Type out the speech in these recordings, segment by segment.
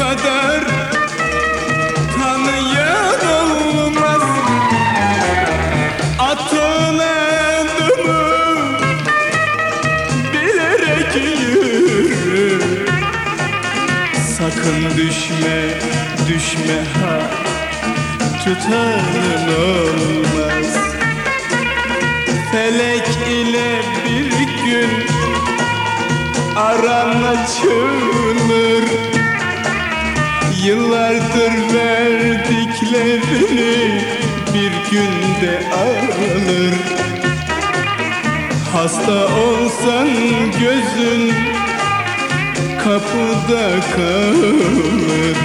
kadar tanıyan olmaz. Attığın adımı bilerek yürü. Sakın düşme, düşme ha. Tutanın olmaz. Felek ile bir gün aran açılır Yıllardır verdiklerini bir günde alır. Hasta olsan gözün kapıda kalır.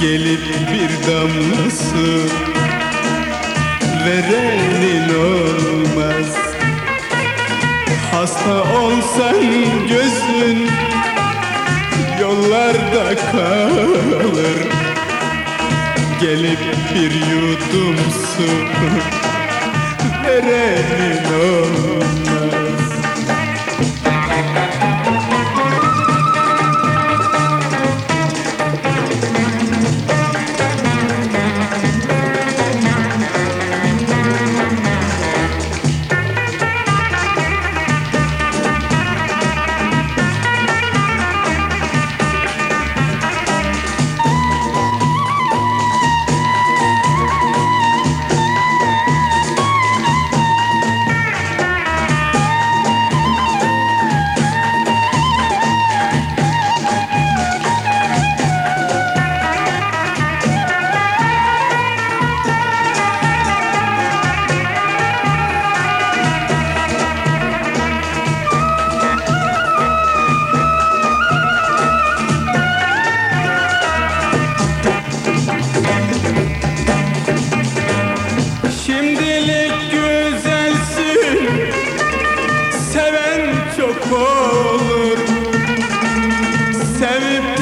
Gelip bir damlası verenin olmaz. Hasta olsan gözün kalır. Gelip bir yudum su verenin olmaz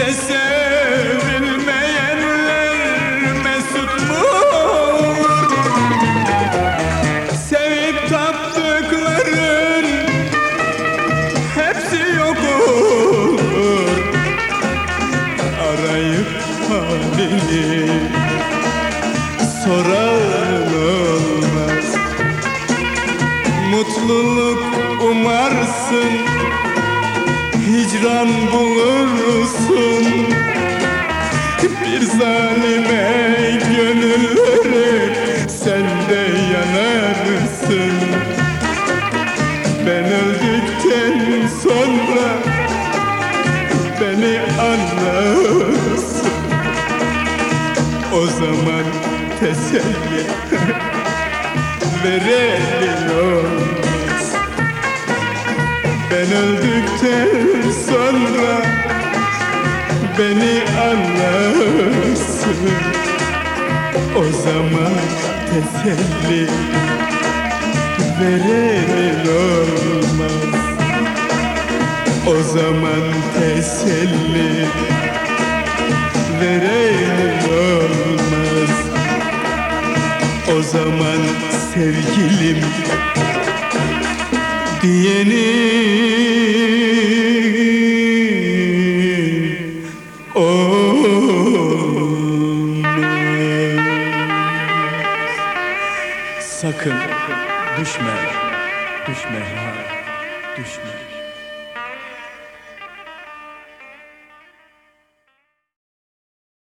De sevilmeyenler mesut mu? Olur Sevip hepsi yok olur. Arayıp halini soran olmaz Mutluluk umarsın Hicran bulursun zalime gönülleri Sen de yanarsın. Ben öldükten sonra Beni anlarsın. O zaman teselli verelim Ben öldükten sonra beni anlarsın. O zaman teselli verelim olmaz. O zaman teselli verelim olmaz. O zaman sevgilim diyenin Sakın düşme, düşme ha, düşme.